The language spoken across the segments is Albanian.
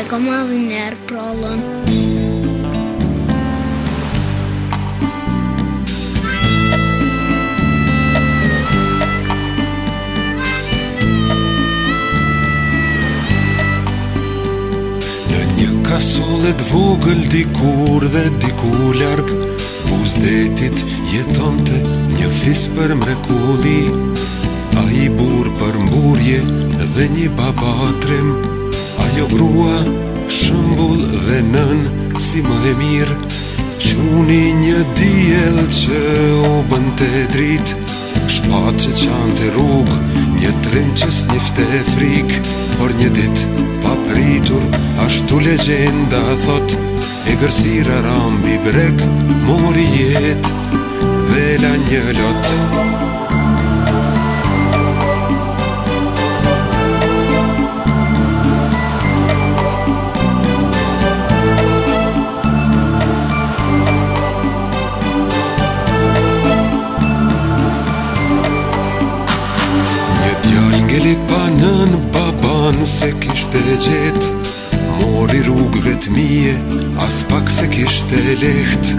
E ka më njerë pra Kasullet vogël dikur dhe dikur ljarg Buzdetit jeton të një fis për mrekulli A i bur për mburje dhe një babatrem Ajo grua shëmbull dhe nën si më e mirë Quni një djelë që u bën të drit Shpat që qanë të rrug Një trim që snifte e frik Por një dit papritur Ashtu legenda thot E gërsira rambi breg Mori jet Vela një lot Nëse se kishte gjetë Mori rrugëve të mije, as pak se kishte lehtë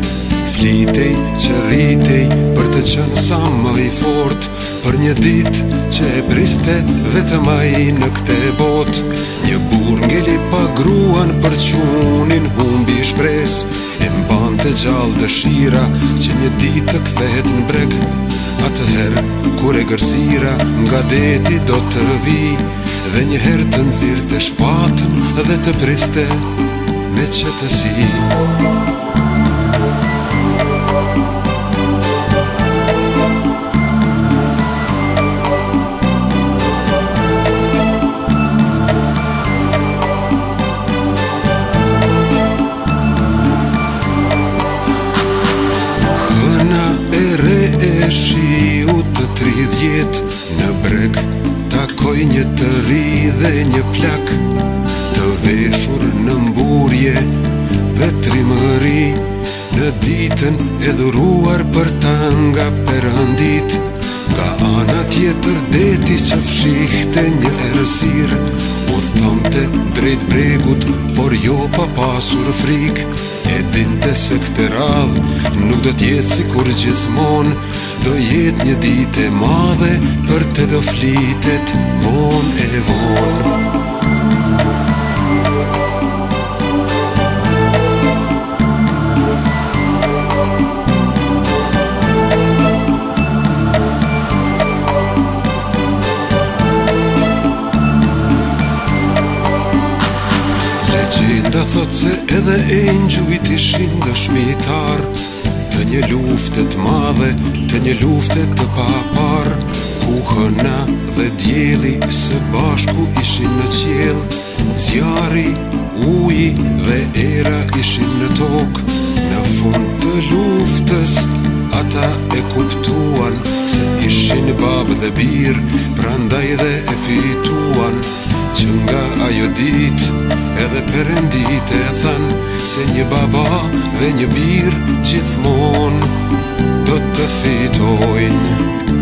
Flitej që rritej për të qënë sa më i fort Për një dit që e briste vetëm a i në këte bot Një bur li pa gruan për qunin humbi shpres E mban të gjallë dëshira që një dit të këthet në brek Atëherë kur e gërsira nga deti do të rëvij Dhe një herë të nëzirë të shpatën dhe të priste me që të si Hëna e re e shiu të tridhjetë një të ri dhe një plak Të veshur në mburje dhe trimëri Në ditën edhuruar për tanga për andit Ka ana tjetër deti që fshihte një erësir U të drejt bregut, por jo pa pasur frik E dinte se këtë radhë nuk do tjetë si kur gjithmon Do jetë një dite madhe për të do flitet von e von thot se edhe engjujt ishin shmitar Të një luftet madhe, të një luftet të papar Ku hëna dhe djeli se bashku ishin në qjel Zjari, uji dhe era ishin në tok Në fund të luftës ata e kuptuan Se ishin babë dhe birë, prandaj dhe e fituan Që nga ajo ditë përëndit e thënë Se një baba dhe një birë gjithmonë Do të fitojnë